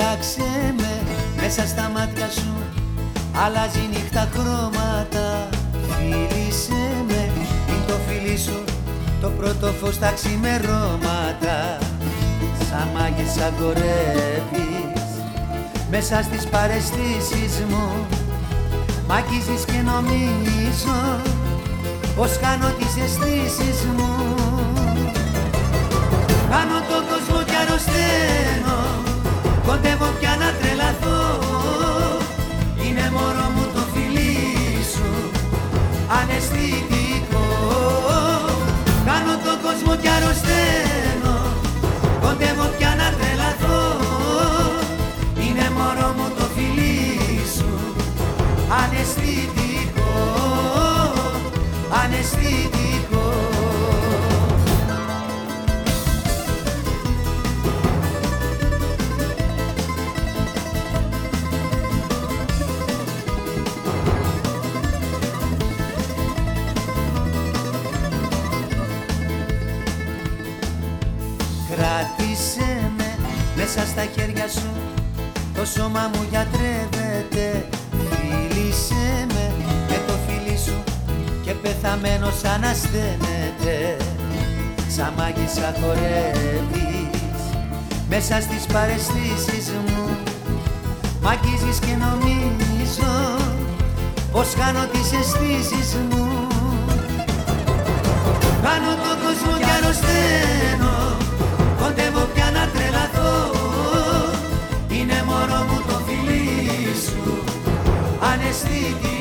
Κοίταξε με. Μέσα στα μάτια σου Αλλάζει νύχτα χρώματα. Φίλησε με. Είναι το φίλι σου Το πρώτο φως τα ξημερώματα. Σαν μάγισσα κορεύεις Μέσα στις παρεστήσεις μου Μ' αγγίζεις και νομίζω Πως κάνω τις αισθήσεις μου. Κάνω τον κόσμο κι αρρωσταίνω Κοντεύω πια να τρελαθώ Είναι μωρό μου το φιλί σου Αναισθητικό. Κάνω τον κόσμο κι αρρωσταίνω Κράτησε με μέσα στα χέρια σου Το σώμα μου γιατρεύεται. Φίλησε με με το φίλι σου Και πεθαμένος ανασταίνεται Σαν μάγισσα χορεύεις Μέσα στις παρεστήσεις μου. Μ' αγγίζεις και νομίζω Πως κάνω τις αισθήσεις μου. Κάνω τον Αναισθητικό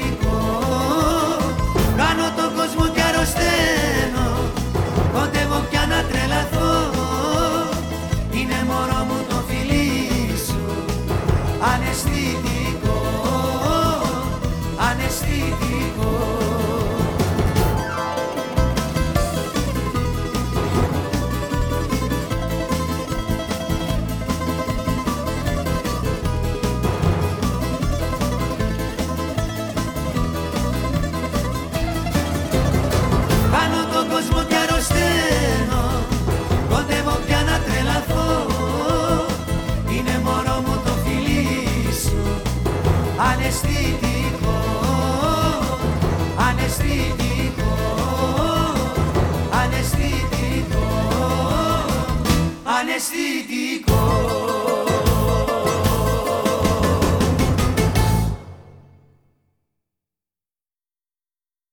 Αναισθητικό Αναισθητικό Αναισθητικό Αναισθητικό